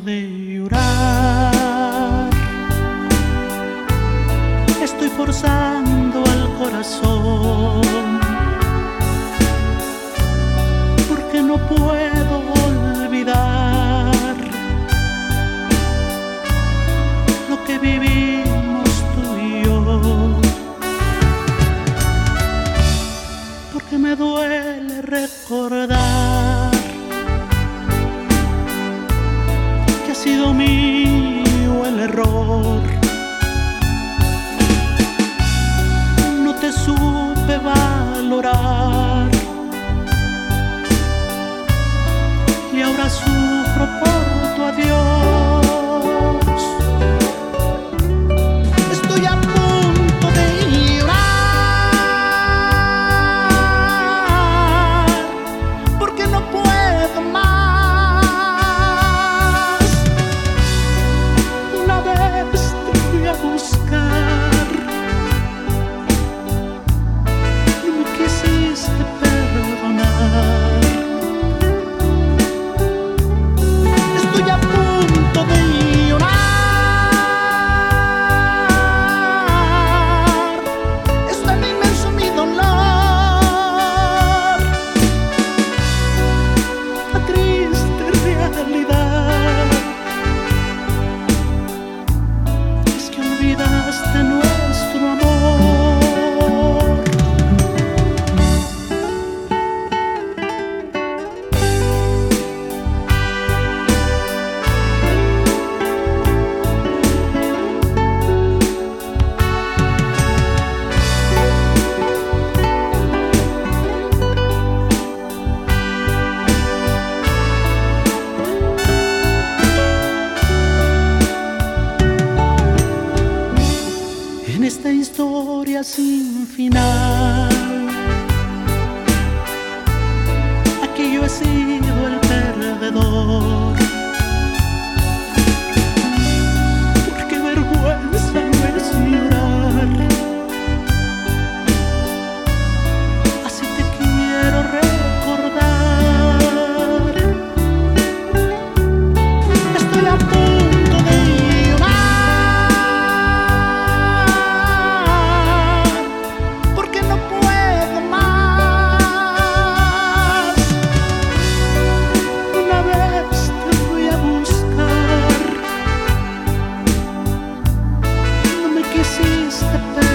de llorar. Estoy forzando al corazón porque no puedo olvidar lo que vivimos tú y yo. Porque me duele recordar. sido mío el error. No te supe valorar. this is the best.